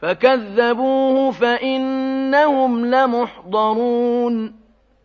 فَكَذَّبُوهُ فَإِنَّهُمْ لَمُحْضَرُونَ